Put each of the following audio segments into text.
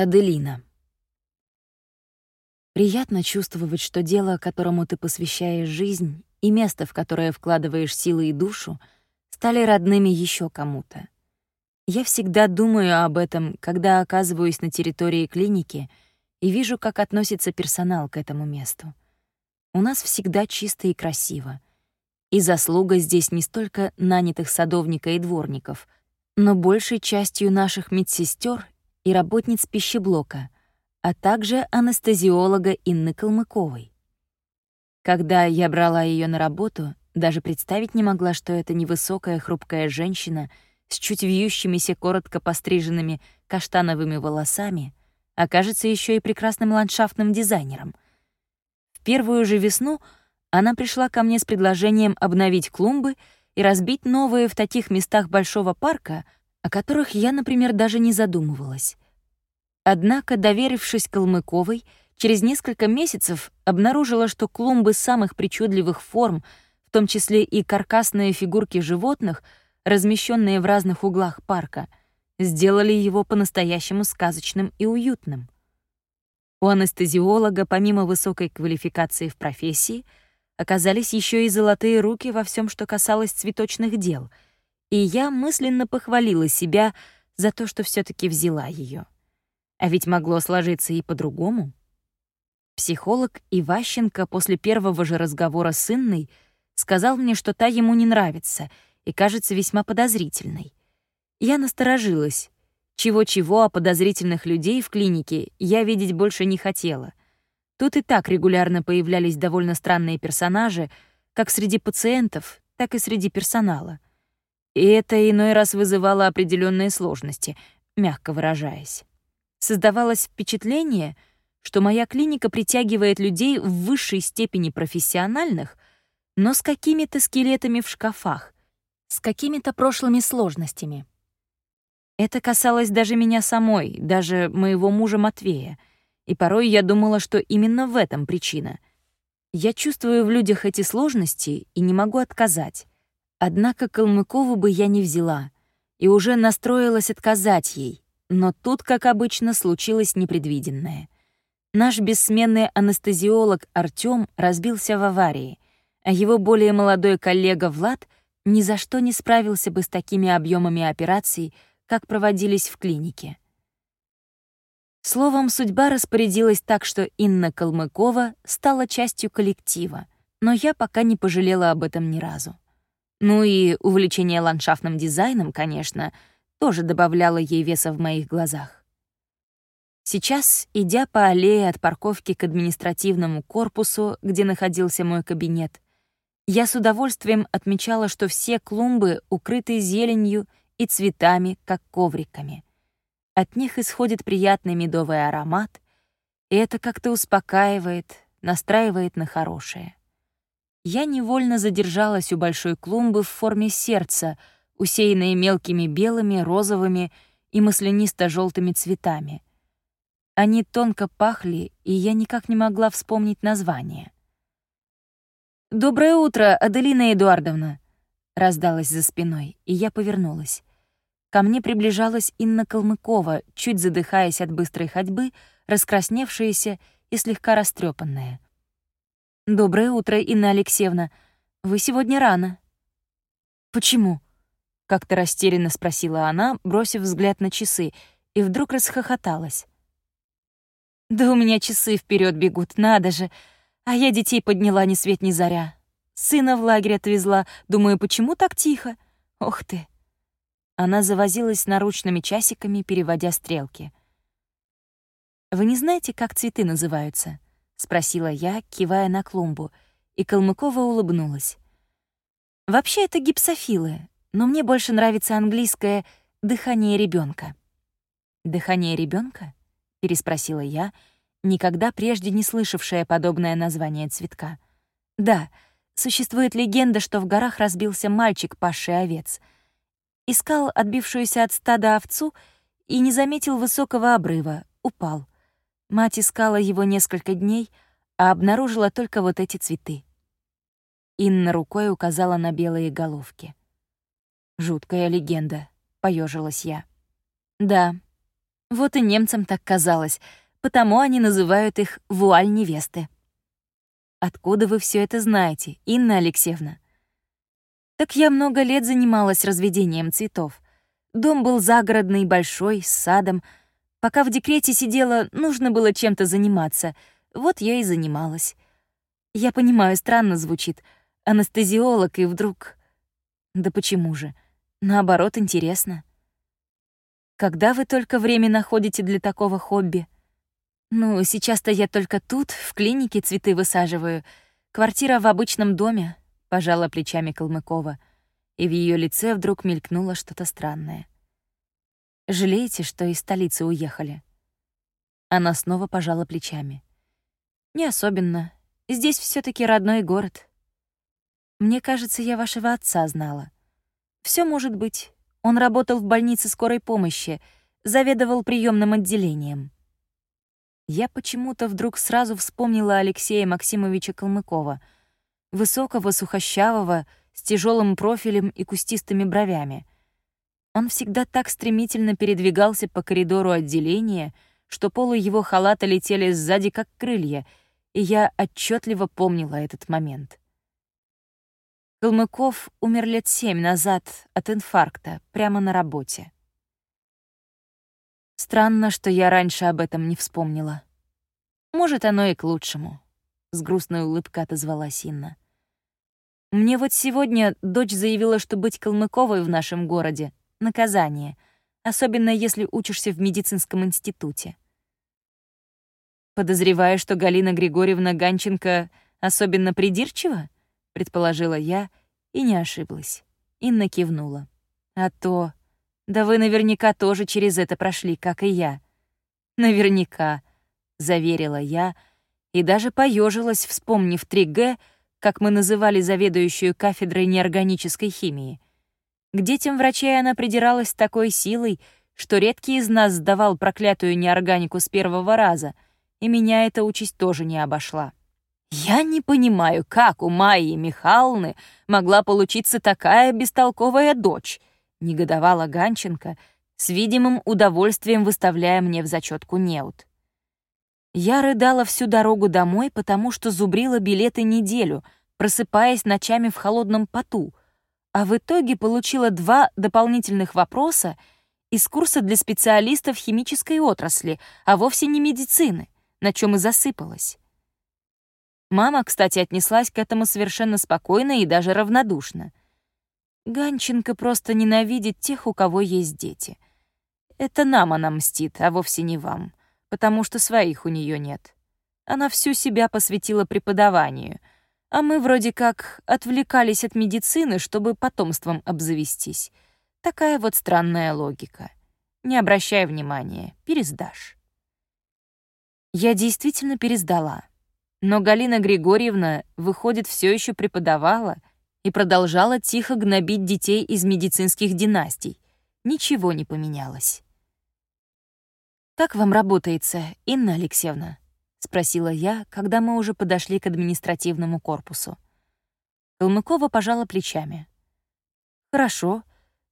Аделина. Приятно чувствовать, что дело, которому ты посвящаешь жизнь, и место, в которое вкладываешь силы и душу, стали родными еще кому-то. Я всегда думаю об этом, когда оказываюсь на территории клиники и вижу, как относится персонал к этому месту. У нас всегда чисто и красиво. И заслуга здесь не столько нанятых садовника и дворников, но большей частью наших медсестер и работниц пищеблока, а также анестезиолога Инны Калмыковой. Когда я брала ее на работу, даже представить не могла, что эта невысокая хрупкая женщина с чуть вьющимися коротко постриженными каштановыми волосами окажется еще и прекрасным ландшафтным дизайнером. В первую же весну она пришла ко мне с предложением обновить клумбы и разбить новые в таких местах большого парка — о которых я, например, даже не задумывалась. Однако, доверившись Калмыковой, через несколько месяцев обнаружила, что клумбы самых причудливых форм, в том числе и каркасные фигурки животных, размещенные в разных углах парка, сделали его по-настоящему сказочным и уютным. У анестезиолога, помимо высокой квалификации в профессии, оказались еще и золотые руки во всем, что касалось цветочных дел — и я мысленно похвалила себя за то, что все таки взяла ее. А ведь могло сложиться и по-другому. Психолог Иващенко после первого же разговора с Инной сказал мне, что та ему не нравится и кажется весьма подозрительной. Я насторожилась. Чего-чего, а подозрительных людей в клинике я видеть больше не хотела. Тут и так регулярно появлялись довольно странные персонажи, как среди пациентов, так и среди персонала — и это иной раз вызывало определенные сложности, мягко выражаясь. Создавалось впечатление, что моя клиника притягивает людей в высшей степени профессиональных, но с какими-то скелетами в шкафах, с какими-то прошлыми сложностями. Это касалось даже меня самой, даже моего мужа Матвея, и порой я думала, что именно в этом причина. Я чувствую в людях эти сложности и не могу отказать. Однако Калмыкову бы я не взяла и уже настроилась отказать ей, но тут, как обычно, случилось непредвиденное. Наш бессменный анестезиолог Артём разбился в аварии, а его более молодой коллега Влад ни за что не справился бы с такими объемами операций, как проводились в клинике. Словом, судьба распорядилась так, что Инна Калмыкова стала частью коллектива, но я пока не пожалела об этом ни разу. Ну и увлечение ландшафтным дизайном, конечно, тоже добавляло ей веса в моих глазах. Сейчас, идя по аллее от парковки к административному корпусу, где находился мой кабинет, я с удовольствием отмечала, что все клумбы укрыты зеленью и цветами, как ковриками. От них исходит приятный медовый аромат, и это как-то успокаивает, настраивает на хорошее я невольно задержалась у большой клумбы в форме сердца, усеянной мелкими белыми, розовыми и маслянисто желтыми цветами. Они тонко пахли, и я никак не могла вспомнить название. «Доброе утро, Аделина Эдуардовна!» — раздалась за спиной, и я повернулась. Ко мне приближалась Инна Калмыкова, чуть задыхаясь от быстрой ходьбы, раскрасневшаяся и слегка растрепанная. «Доброе утро, Инна Алексеевна. Вы сегодня рано». «Почему?» — как-то растерянно спросила она, бросив взгляд на часы, и вдруг расхохоталась. «Да у меня часы вперед бегут, надо же! А я детей подняла ни свет ни заря. Сына в лагерь отвезла, думаю, почему так тихо? Ох ты!» Она завозилась наручными часиками, переводя стрелки. «Вы не знаете, как цветы называются?» — спросила я, кивая на клумбу, и Калмыкова улыбнулась. «Вообще это гипсофилы, но мне больше нравится английское «дыхание ребенка. «Дыхание ребенка? переспросила я, никогда прежде не слышавшая подобное название цветка. «Да, существует легенда, что в горах разбился мальчик, пасший овец. Искал отбившуюся от стада овцу и не заметил высокого обрыва, упал — Мать искала его несколько дней, а обнаружила только вот эти цветы. Инна рукой указала на белые головки. «Жуткая легенда», — поежилась я. «Да, Вот и немцам так казалось, потому они называют их вуаль невесты. Откуда вы все это знаете, Инна Алексеевна? Так я много лет занималась разведением цветов. Дом был загородный, большой, с садом. Пока в декрете сидела, нужно было чем-то заниматься. Вот я и занималась. Я понимаю, странно звучит. Анестезиолог и вдруг... Да почему же? Наоборот, интересно. Когда вы только время находите для такого хобби? Ну, сейчас-то я только тут, в клинике цветы высаживаю. Квартира в обычном доме, пожала плечами Калмыкова, и в ее лице вдруг мелькнуло что-то странное. Жалеете, что из столицы уехали? Она снова пожала плечами. Не особенно. Здесь все таки родной город. Мне кажется, я вашего отца знала. Все может быть. Он работал в больнице скорой помощи, заведовал приемным отделением. Я почему-то вдруг сразу вспомнила Алексея Максимовича Калмыкова, высокого, сухощавого, с тяжелым профилем и кустистыми бровями. Он всегда так стремительно передвигался по коридору отделения, что полы его халата летели сзади, как крылья, и я отчетливо помнила этот момент. Калмыков умер лет семь назад от инфаркта, прямо на работе. Странно, что я раньше об этом не вспомнила. Может, оно и к лучшему, — с грустной улыбкой отозвалась Инна. Мне вот сегодня дочь заявила, что быть Калмыковой в нашем городе — наказание, особенно если учишься в медицинском институте. Подозреваю, что Галина Григорьевна Ганченко особенно придирчива? Предположила я и не ошиблась. Инна кивнула. А то... Да вы наверняка тоже через это прошли, как и я. Наверняка, заверила я и даже поежилась, вспомнив 3Г, как мы называли заведующую кафедрой неорганической химии. К детям врачей она придиралась такой силой, что редкий из нас сдавал проклятую неорганику с первого раза, и меня эта участь тоже не обошла. Я не понимаю, как у Майи Михайловны могла получиться такая бестолковая дочь, негодовала Ганченко, с видимым удовольствием выставляя мне в зачетку неуд. Я рыдала всю дорогу домой, потому что зубрила билеты неделю, просыпаясь ночами в холодном поту, а в итоге получила два дополнительных вопроса из курса для специалистов химической отрасли, а вовсе не медицины, на чем и засыпалась. Мама, кстати, отнеслась к этому совершенно спокойно и даже равнодушно. Ганченко просто ненавидит тех, у кого есть дети. Это нам она мстит, а вовсе не вам, потому что своих у нее нет. Она всю себя посвятила преподаванию, а мы вроде как отвлекались от медицины, чтобы потомством обзавестись. Такая вот странная логика. Не обращай внимания, пересдашь. Я действительно пересдала. Но Галина Григорьевна, выходит, все еще преподавала и продолжала тихо гнобить детей из медицинских династий. Ничего не поменялось. «Как вам работается, Инна Алексеевна?» — спросила я, когда мы уже подошли к административному корпусу. Калмыкова пожала плечами. «Хорошо.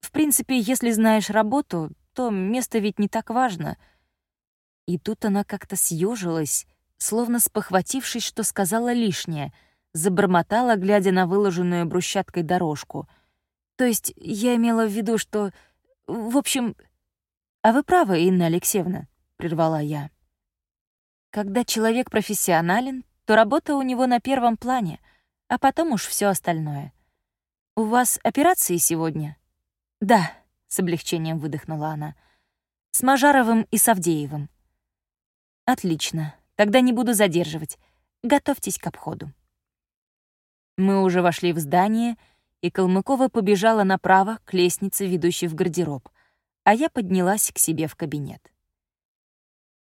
В принципе, если знаешь работу, то место ведь не так важно». И тут она как-то съежилась, словно спохватившись, что сказала лишнее, забормотала, глядя на выложенную брусчаткой дорожку. То есть я имела в виду, что... В общем... «А вы правы, Инна Алексеевна», — прервала я. «Когда человек профессионален, то работа у него на первом плане, а потом уж все остальное. У вас операции сегодня?» «Да», — с облегчением выдохнула она. «С Мажаровым и Савдеевым». «Отлично. Тогда не буду задерживать. Готовьтесь к обходу». Мы уже вошли в здание, и Калмыкова побежала направо к лестнице, ведущей в гардероб, а я поднялась к себе в кабинет.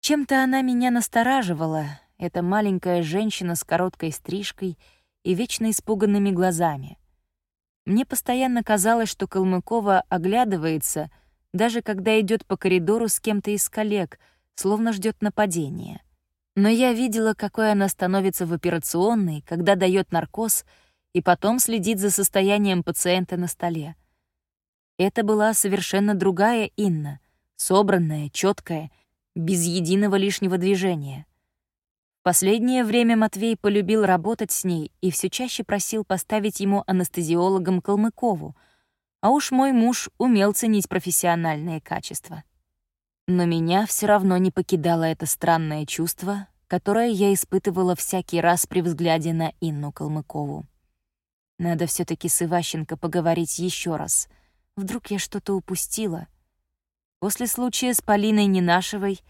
Чем-то она меня настораживала, эта маленькая женщина с короткой стрижкой и вечно испуганными глазами. Мне постоянно казалось, что Калмыкова оглядывается, даже когда идет по коридору с кем-то из коллег, словно ждет нападения. Но я видела, какой она становится в операционной, когда дает наркоз, и потом следит за состоянием пациента на столе. Это была совершенно другая Инна, собранная, четкая, без единого лишнего движения. Последнее время Матвей полюбил работать с ней и все чаще просил поставить ему анестезиологом Калмыкову, а уж мой муж умел ценить профессиональные качества. Но меня все равно не покидало это странное чувство, которое я испытывала всякий раз при взгляде на Инну Калмыкову. Надо все таки с Иващенко поговорить еще раз. Вдруг я что-то упустила. После случая с Полиной Ненашевой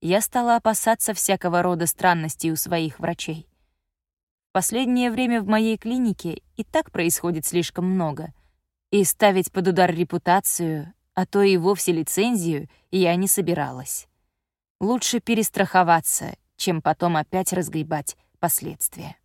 я стала опасаться всякого рода странностей у своих врачей. Последнее время в моей клинике и так происходит слишком много, и ставить под удар репутацию а то и вовсе лицензию я не собиралась. Лучше перестраховаться, чем потом опять разгребать последствия.